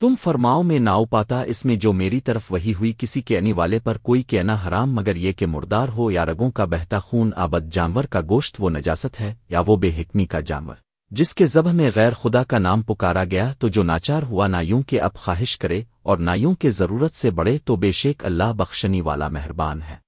تم فرماؤ میں ناؤ پاتا اس میں جو میری طرف وہی ہوئی کسی کہنے والے پر کوئی کہنا حرام مگر یہ کہ مردار ہو یا رگوں کا بہتا خون آبد جانور کا گوشت وہ نجاست ہے یا وہ بے حکمی کا جانور۔ جس کے ذبح میں غیر خدا کا نام پکارا گیا تو جو ناچار ہوا نہ یوں کہ اب خواہش کرے اور نہ یوں کے ضرورت سے بڑے تو بے شیک اللہ بخشنی والا مہربان ہے۔